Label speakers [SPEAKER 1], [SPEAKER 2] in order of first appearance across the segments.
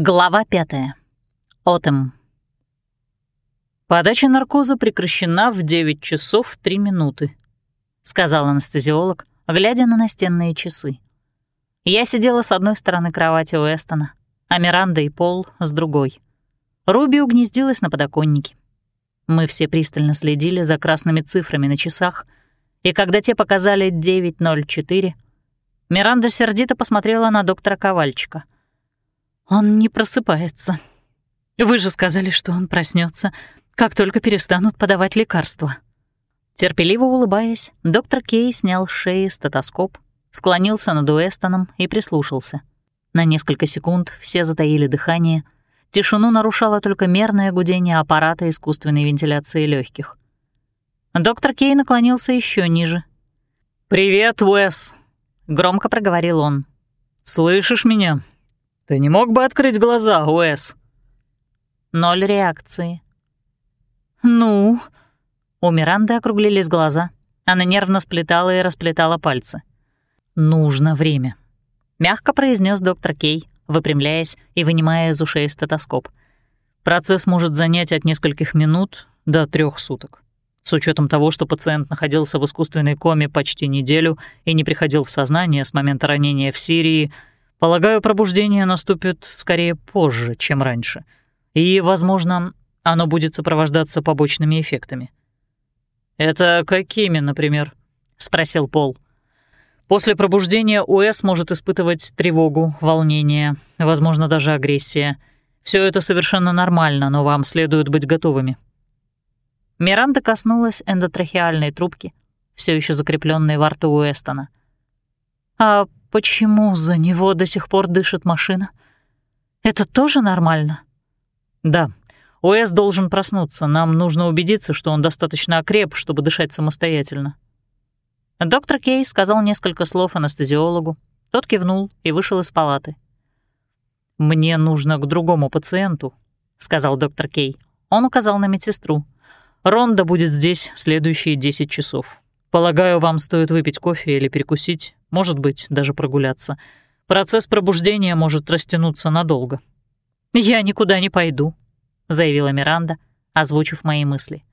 [SPEAKER 1] Глава пятая. Отем. «Подача наркоза прекращена в 9 часов 3 минуты», — сказал анестезиолог, глядя на настенные часы. Я сидела с одной стороны кровати у Эстона, а Миранда и Пол — с другой. Руби угнездилась на подоконнике. Мы все пристально следили за красными цифрами на часах, и когда те показали 9.04, Миранда сердито посмотрела на доктора Ковальчика. «Он не просыпается. Вы же сказали, что он проснется, как только перестанут подавать лекарства». Терпеливо улыбаясь, доктор Кей снял с шеи стетоскоп, склонился над Уэстоном и прислушался. На несколько секунд все затаили дыхание. Тишину нарушало только мерное гудение аппарата искусственной вентиляции легких. Доктор Кей наклонился еще ниже. «Привет, Уэс!» — громко проговорил он. «Слышишь меня? Ты не мог бы открыть глаза, Уэс?» Ноль реакции. «Ну?» У Миранды округлились глаза. Она нервно сплетала и расплетала пальцы. «Нужно время», — мягко произнес доктор Кей, выпрямляясь и вынимая из ушей стетоскоп. «Процесс может занять от нескольких минут до трех суток. С учетом того, что пациент находился в искусственной коме почти неделю и не приходил в сознание с момента ранения в Сирии, полагаю, пробуждение наступит скорее позже, чем раньше. И, возможно, оно будет сопровождаться побочными эффектами». «Это какими, например?» — спросил Пол. — После пробуждения УС может испытывать тревогу, волнение, возможно, даже агрессия. Все это совершенно нормально, но вам следует быть готовыми. Миранда коснулась эндотрахеальной трубки, все еще закрепленной во рту Уэстона. «А почему за него до сих пор дышит машина? Это тоже нормально?» «Да. ОС должен проснуться. Нам нужно убедиться, что он достаточно окреп, чтобы дышать самостоятельно», Доктор Кей сказал несколько слов анестезиологу. Тот кивнул и вышел из палаты. «Мне нужно к другому пациенту», — сказал доктор Кей. Он указал на медсестру. «Ронда будет здесь следующие 10 часов. Полагаю, вам стоит выпить кофе или перекусить, может быть, даже прогуляться. Процесс пробуждения может растянуться надолго». «Я никуда не пойду», — заявила Миранда, озвучив мои мысли.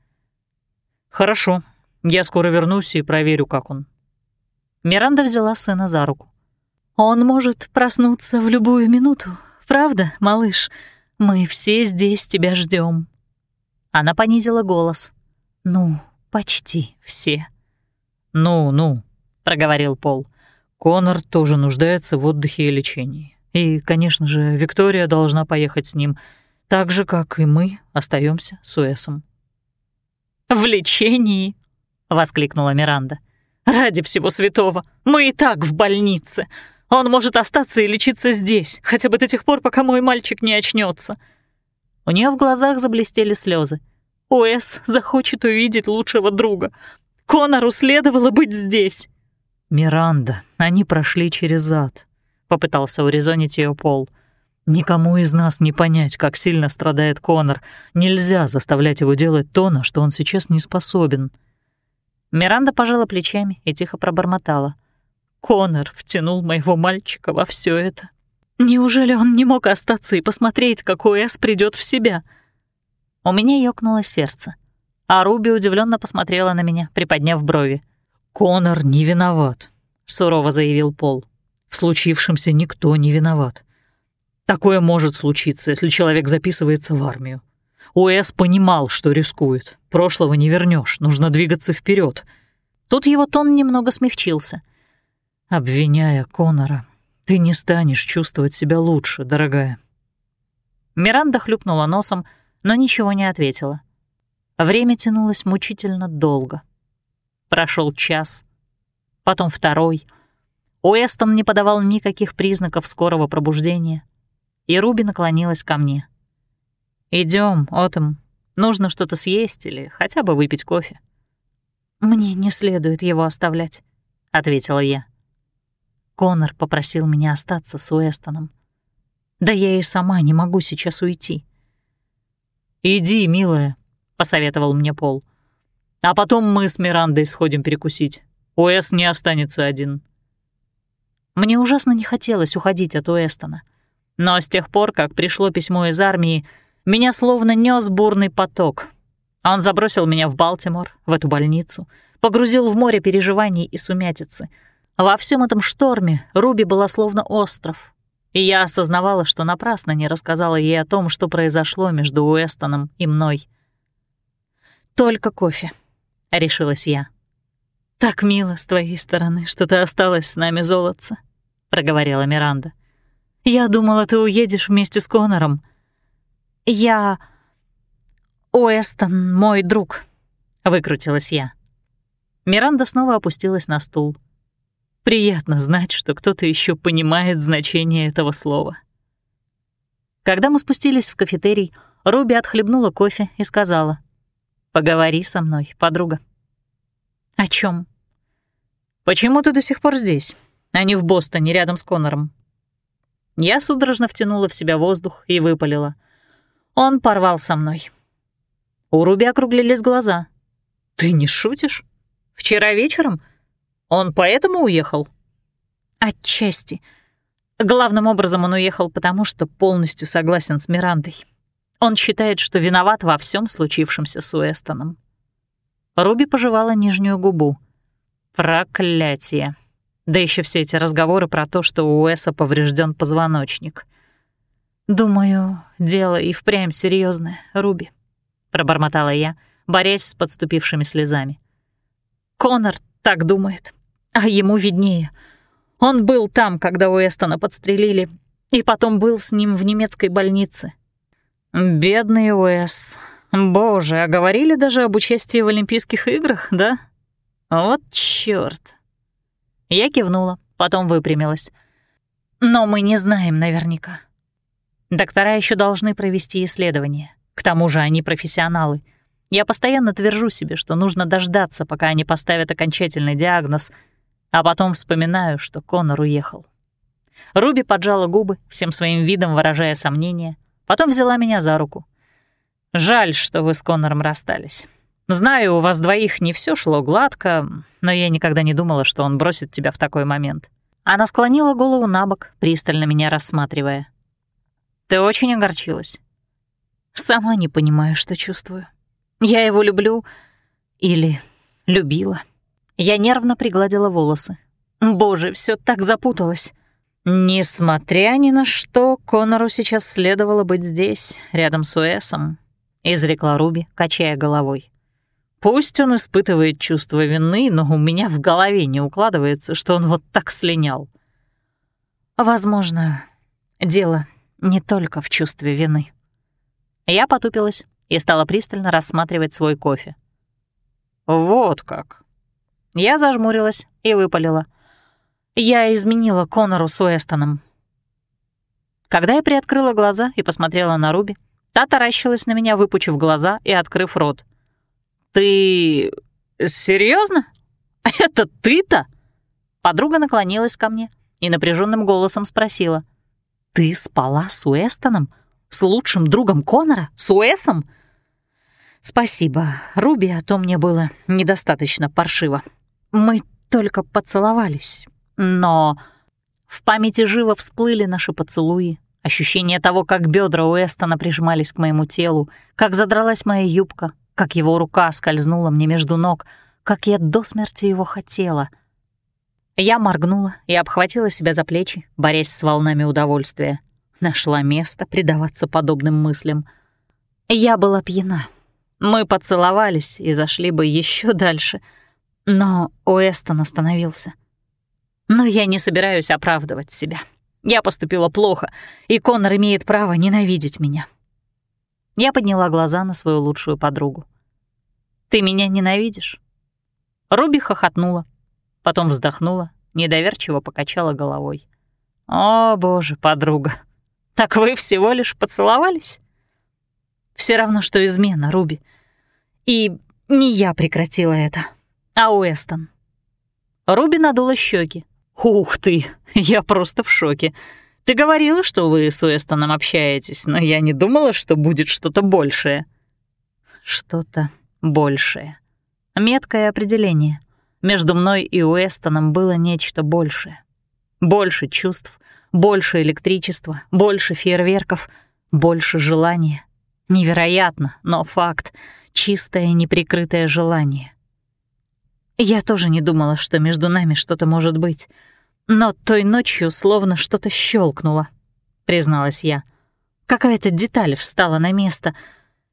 [SPEAKER 1] «Хорошо», я скоро вернусь и проверю, как он». Миранда взяла сына за руку. «Он может проснуться в любую минуту, правда, малыш? Мы все здесь тебя ждем. Она понизила голос. «Ну, почти все». «Ну, ну», — проговорил Пол. «Конор тоже нуждается в отдыхе и лечении. И, конечно же, Виктория должна поехать с ним, так же, как и мы остаемся с Уэсом». «В лечении?» — воскликнула Миранда. «Ради всего святого, мы и так в больнице. Он может остаться и лечиться здесь, хотя бы до тех пор, пока мой мальчик не очнется. У нее в глазах заблестели слезы. Уэс захочет увидеть лучшего друга. Конору следовало быть здесь. «Миранда, они прошли через ад», — попытался урезонить ее Пол. «Никому из нас не понять, как сильно страдает Конор. Нельзя заставлять его делать то, на что он сейчас не способен». Миранда пожала плечами и тихо пробормотала. «Конор втянул моего мальчика во все это. Неужели он не мог остаться и посмотреть, как Уэс придет в себя?» У меня ёкнуло сердце, а Руби удивленно посмотрела на меня, приподняв брови. «Конор не виноват», — сурово заявил Пол. «В случившемся никто не виноват. Такое может случиться, если человек записывается в армию. Уэс понимал, что рискует. Прошлого не вернешь, нужно двигаться вперед. Тут его тон немного смягчился. Обвиняя Конора, ты не станешь чувствовать себя лучше, дорогая. Миранда хлюпнула носом, но ничего не ответила. Время тянулось мучительно долго. Прошел час, потом второй. Уэстон не подавал никаких признаков скорого пробуждения, и Руби наклонилась ко мне — Идем, Отом. Нужно что-то съесть или хотя бы выпить кофе». «Мне не следует его оставлять», — ответила я. Конор попросил меня остаться с Уэстоном. Да я и сама не могу сейчас уйти. «Иди, милая», — посоветовал мне Пол. «А потом мы с Мирандой сходим перекусить. Уэст не останется один». Мне ужасно не хотелось уходить от Уэстона. Но с тех пор, как пришло письмо из армии, меня словно нёс бурный поток. Он забросил меня в Балтимор, в эту больницу, погрузил в море переживаний и сумятицы. Во всем этом шторме Руби была словно остров, и я осознавала, что напрасно не рассказала ей о том, что произошло между Уэстоном и мной. «Только кофе», — решилась я. «Так мило с твоей стороны, что ты осталась с нами, золотце», — проговорила Миранда. «Я думала, ты уедешь вместе с Конором». «Я... Уэстон, мой друг», — выкрутилась я. Миранда снова опустилась на стул. Приятно знать, что кто-то еще понимает значение этого слова. Когда мы спустились в кафетерий, Руби отхлебнула кофе и сказала, «Поговори со мной, подруга». «О чем? «Почему ты до сих пор здесь, а не в Бостоне, рядом с Конором?» Я судорожно втянула в себя воздух и выпалила. Он порвал со мной. У Руби округлились глаза. «Ты не шутишь? Вчера вечером?» Он поэтому уехал? Отчасти. Главным образом он уехал потому, что полностью согласен с Мирандой. Он считает, что виноват во всем случившемся с Уэстоном. Руби пожевала нижнюю губу. Проклятие. Да еще все эти разговоры про то, что у Уэса поврежден позвоночник. «Думаю, дело и впрямь серьезное, Руби», — пробормотала я, борясь с подступившими слезами. «Конор так думает. А ему виднее. Он был там, когда Уэстона подстрелили, и потом был с ним в немецкой больнице. Бедный Уэс. Боже, а говорили даже об участии в Олимпийских играх, да? Вот чёрт. Я кивнула, потом выпрямилась. Но мы не знаем наверняка. Доктора еще должны провести исследование. К тому же они профессионалы — я постоянно твержу себе, что нужно дождаться, пока они поставят окончательный диагноз, а потом вспоминаю, что Конор уехал. Руби поджала губы, всем своим видом выражая сомнение, потом взяла меня за руку. «Жаль, что вы с Конором расстались. Знаю, у вас двоих не все шло гладко, но я никогда не думала, что он бросит тебя в такой момент». Она склонила голову на бок, пристально меня рассматривая. «Ты очень огорчилась?» «Сама не понимаю, что чувствую». Я его люблю или любила. Я нервно пригладила волосы. Боже, все так запуталось. Несмотря ни на что, Конору сейчас следовало быть здесь, рядом с Уэсом, изрекла Руби, качая головой. Пусть он испытывает чувство вины, но у меня в голове не укладывается, что он вот так слинял. Возможно, дело не только в чувстве вины. Я потупилась, и стала пристально рассматривать свой кофе. «Вот как!» Я зажмурилась и выпалила. Я изменила Конору с Уэстоном. Когда я приоткрыла глаза и посмотрела на Руби, та таращилась на меня, выпучив глаза и открыв рот. «Ты... серьезно? Это ты-то?» Подруга наклонилась ко мне и напряженным голосом спросила. «Ты спала с Уэстоном? С лучшим другом Конора? С Уэсом?» «Спасибо, Руби, а то мне было недостаточно паршиво. Мы только поцеловались, но...» В памяти живо всплыли наши поцелуи, ощущение того, как бедра Уэстона прижимались к моему телу, как задралась моя юбка, как его рука скользнула мне между ног, как я до смерти его хотела. Я моргнула и обхватила себя за плечи, борясь с волнами удовольствия. Нашла место предаваться подобным мыслям. Я была пьяна. Мы поцеловались и зашли бы еще дальше, но Уэстон остановился. Но я не собираюсь оправдывать себя. Я поступила плохо, и Конор имеет право ненавидеть меня. Я подняла глаза на свою лучшую подругу. «Ты меня ненавидишь?» Руби хохотнула, потом вздохнула, недоверчиво покачала головой. «О, боже, подруга, так вы всего лишь поцеловались?» Все равно, что измена, Руби. И не я прекратила это, а Уэстон. Руби надула щеки. «Ух ты, я просто в шоке. Ты говорила, что вы с Уэстоном общаетесь, но я не думала, что будет что-то большее». Что-то большее. Меткое определение. Между мной и Уэстоном было нечто большее. Больше чувств, Больше электричества, больше фейерверков, больше желания. Невероятно, но факт. Чистое, неприкрытое желание. Я тоже не думала, что между нами что-то может быть. Но той ночью словно что-то щелкнуло, призналась я. Какая-то деталь встала на место,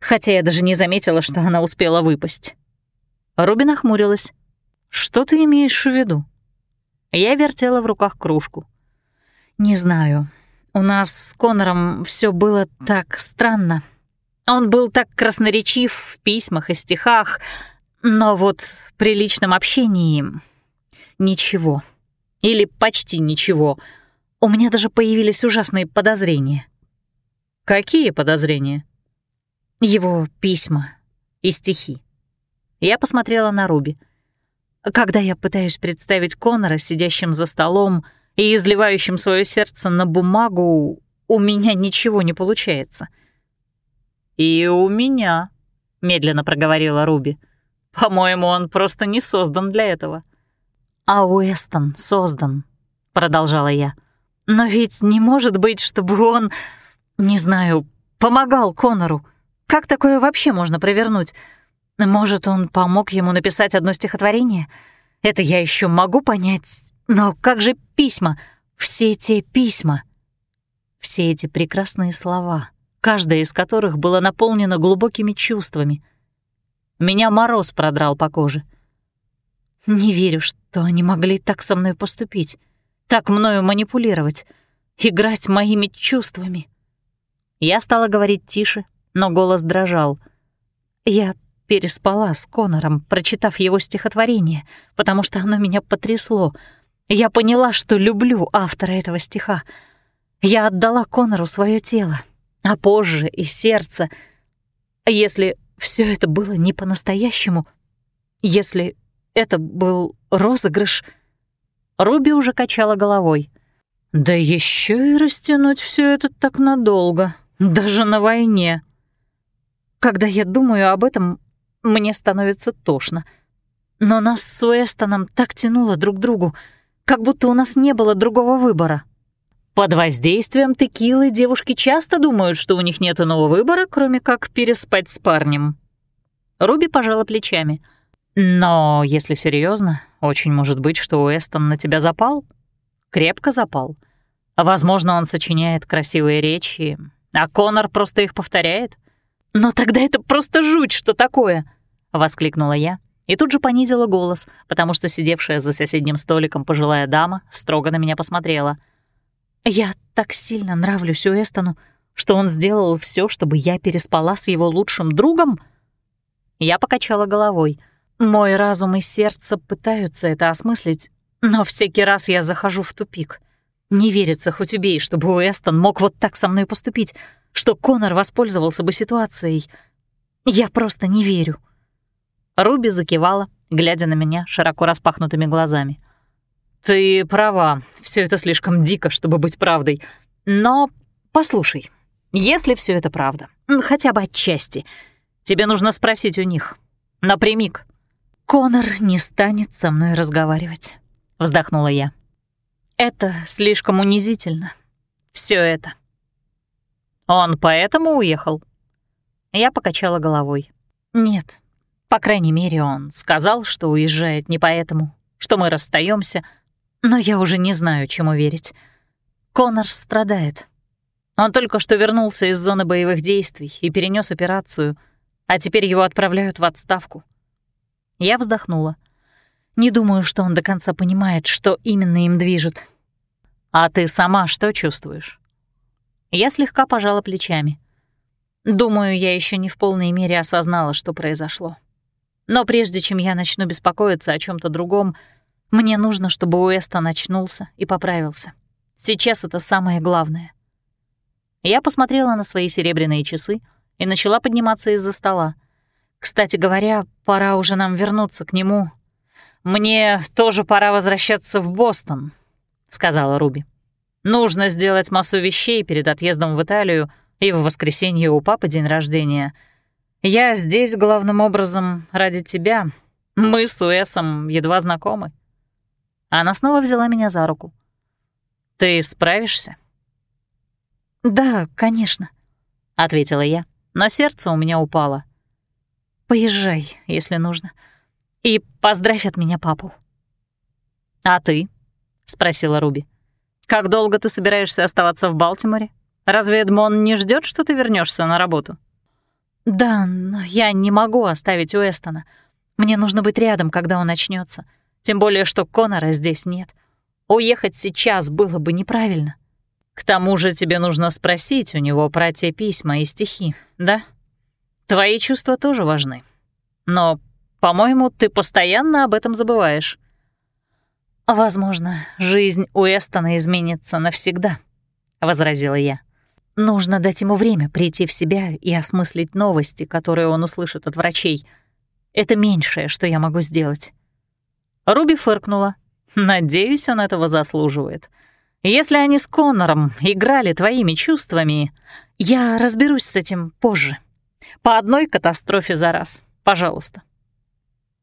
[SPEAKER 1] хотя я даже не заметила, что она успела выпасть. Руби нахмурилась. «Что ты имеешь в виду?» Я вертела в руках кружку. «Не знаю. У нас с Конором все было так странно. Он был так красноречив в письмах и стихах, но вот при личном общении — ничего. Или почти ничего. У меня даже появились ужасные подозрения». «Какие подозрения?» «Его письма и стихи». Я посмотрела на Руби. Когда я пытаюсь представить Конора, сидящим за столом и изливающим свое сердце на бумагу, у меня ничего не получается. «И у меня», — медленно проговорила Руби. «По-моему, он просто не создан для этого». «А Уэстон создан», — продолжала я. «Но ведь не может быть, чтобы он, не знаю, помогал Конору. Как такое вообще можно провернуть? Может, он помог ему написать одно стихотворение? Это я еще могу понять. Но как же письма? Все те письма. Все эти прекрасные слова, каждое из которых было наполнено глубокими чувствами. Меня мороз продрал по коже. Не верю, что они могли так со мной поступить, так мною манипулировать, играть моими чувствами. Я стала говорить тише, но голос дрожал. Я переспала с Конором, прочитав его стихотворение, потому что оно меня потрясло. Я поняла, что люблю автора этого стиха. Я отдала Конору свое тело, а позже и сердце. Если все это было не по-настоящему, если это был розыгрыш, Руби уже качала головой. Да еще и растянуть все это так надолго, даже на войне. Когда я думаю об этом, мне становится тошно. Но нас с Уэстоном так тянуло друг к другу, как будто у нас не было другого выбора. Под воздействием текилы девушки часто думают, что у них нет иного выбора, кроме как переспать с парнем. Руби пожала плечами. Но, если серьезно, очень может быть, что Уэстон на тебя запал. Крепко запал. Возможно, он сочиняет красивые речи, а Конор просто их повторяет. «Но тогда это просто жуть, что такое!» — воскликнула я и тут же понизила голос, потому что сидевшая за соседним столиком пожилая дама строго на меня посмотрела. «Я так сильно нравлюсь Уэстону, что он сделал все, чтобы я переспала с его лучшим другом?» Я покачала головой. Мой разум и сердце пытаются это осмыслить, но всякий раз я захожу в тупик. Не верится хоть убей, чтобы Уэстон мог вот так со мной поступить — что Конор воспользовался бы ситуацией. Я просто не верю». Руби закивала, глядя на меня широко распахнутыми глазами. «Ты права, все это слишком дико, чтобы быть правдой. Но послушай, если все это правда, хотя бы отчасти, тебе нужно спросить у них. Напрямик». «Конор не станет со мной разговаривать», — вздохнула я. «Это слишком унизительно. Все это. Он поэтому уехал?» Я покачала головой. «Нет. По крайней мере, он сказал, что уезжает не поэтому, что мы расстаемся, но я уже не знаю, чему верить. Конор страдает. Он только что вернулся из зоны боевых действий и перенес операцию, а теперь его отправляют в отставку. Я вздохнула. Не думаю, что он до конца понимает, что именно им движет. А ты сама что чувствуешь? Я слегка пожала плечами. Думаю, я еще не в полной мере осознала, что произошло. Но прежде чем я начну беспокоиться о чем то другом, мне нужно, чтобы Уэстон очнулся и поправился. Сейчас это самое главное. Я посмотрела на свои серебряные часы и начала подниматься из-за стола. Кстати говоря, пора уже нам вернуться к нему. «Мне тоже пора возвращаться в Бостон», — сказала Руби. Нужно сделать массу вещей перед отъездом в Италию, и в воскресенье у папы день рождения. Я здесь главным образом ради тебя. Мы с Уэсом едва знакомы». Она снова взяла меня за руку. «Ты справишься?»
[SPEAKER 2] «Да, конечно», — ответила я, но сердце у меня упало. «Поезжай, если нужно, и поздравь от меня папу».
[SPEAKER 1] «А ты?» — спросила Руби. «Как долго ты собираешься оставаться в Балтиморе? Разве Эдмон не ждет, что ты вернешься на работу?»
[SPEAKER 2] «Да, но я не могу оставить Уэстона. Мне нужно быть рядом, когда он начнется. Тем более, что Конора здесь нет. Уехать сейчас было бы неправильно».
[SPEAKER 1] «К тому же тебе нужно спросить у него про те письма и стихи, да? Твои чувства тоже важны. Но, по-моему, ты постоянно об этом забываешь».
[SPEAKER 2] «Возможно, жизнь Уэстона изменится навсегда», — возразила я. «Нужно дать ему время прийти в себя и осмыслить новости, которые он услышит от врачей. Это меньшее, что я могу сделать».
[SPEAKER 1] Руби фыркнула. «Надеюсь, он этого заслуживает. Если они с Коннором играли твоими чувствами, я разберусь с этим позже. По одной катастрофе за раз, пожалуйста».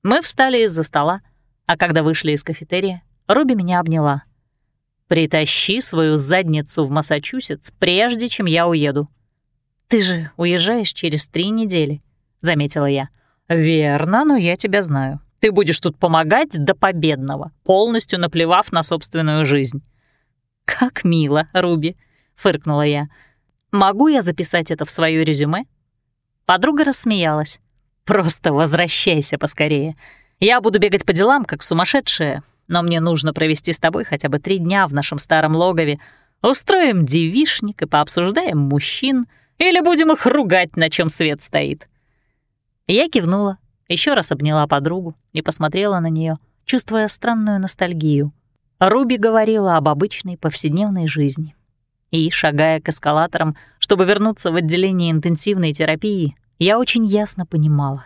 [SPEAKER 1] Мы встали из-за стола, а когда вышли из кафетерия, Руби меня обняла. «Притащи свою задницу в Массачусетс, прежде чем я уеду».
[SPEAKER 2] «Ты же уезжаешь через три недели», — заметила я.
[SPEAKER 1] «Верно, но я тебя знаю. Ты будешь тут помогать до победного, полностью наплевав на собственную жизнь».
[SPEAKER 2] «Как мило, Руби», — фыркнула я. «Могу я записать это в свое резюме?»
[SPEAKER 1] Подруга рассмеялась. «Просто возвращайся поскорее. Я буду бегать по делам, как сумасшедшая, но мне нужно провести с тобой хотя бы три дня в нашем старом логове. Устроим девишник и пообсуждаем мужчин, или будем их ругать, на чем свет стоит». Я кивнула, еще раз обняла подругу и посмотрела на нее, чувствуя странную ностальгию. Руби говорила об обычной повседневной жизни. И, шагая к эскалаторам, чтобы вернуться в отделение интенсивной терапии, я очень ясно понимала.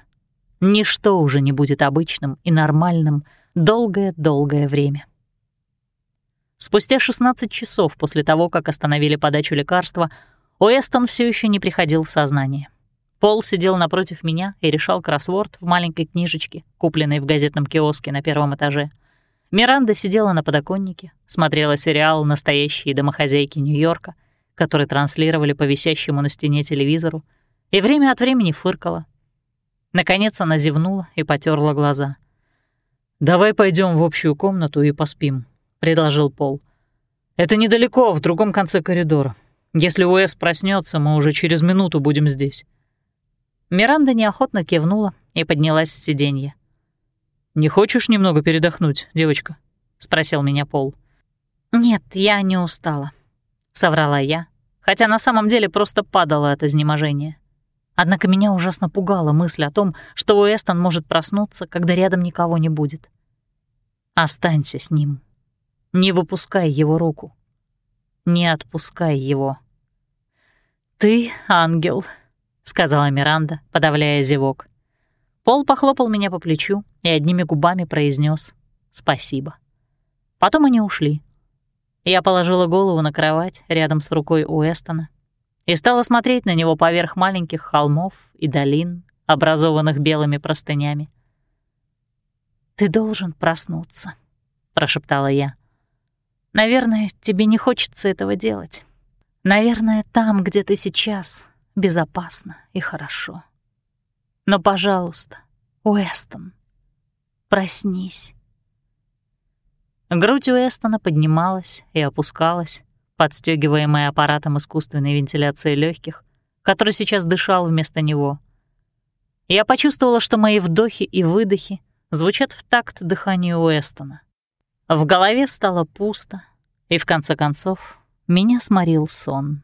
[SPEAKER 1] Ничто уже не будет обычным и нормальным — долгое-долгое время. Спустя 16 часов после того, как остановили подачу лекарства, Уэстон все еще не приходил в сознание. Пол сидел напротив меня и решал кроссворд в маленькой книжечке, купленной в газетном киоске на первом этаже. Миранда сидела на подоконнике, смотрела сериал «Настоящие домохозяйки Нью-Йорка», который транслировали по висящему на стене телевизору, и время от времени фыркала. Наконец она зевнула и потерла глаза. «Давай пойдем в общую комнату и поспим», — предложил Пол. «Это недалеко, в другом конце коридора. Если Уэс проснется, мы уже через минуту будем здесь». Миранда неохотно кивнула и поднялась с сиденья. «Не хочешь немного передохнуть, девочка?» — спросил меня Пол.
[SPEAKER 2] «Нет, я не устала», — соврала я, хотя на самом деле просто падала от изнеможения. Однако меня ужасно пугала мысль о том, что Уэстон может проснуться, когда рядом никого не будет. Останься с ним. Не выпускай его руку. Не отпускай его. «Ты ангел», — сказала Миранда, подавляя зевок. Пол похлопал меня по плечу и одними губами произнес «Спасибо». Потом они ушли. Я положила голову на кровать рядом с рукой Уэстона и стала смотреть на него поверх маленьких холмов и долин, образованных белыми простынями. «Ты должен проснуться», — прошептала я. «Наверное, тебе не хочется этого делать. Наверное, там, где ты сейчас, безопасно и хорошо. Но, пожалуйста, Уэстон, проснись». Грудь Уэстона поднималась и опускалась, подстегиваемая аппаратом искусственной вентиляции легких, который сейчас дышал вместо него. Я почувствовала, что мои вдохи и выдохи звучат в такт дыханию Уэстона. В голове стало пусто, и в конце концов меня сморил сон.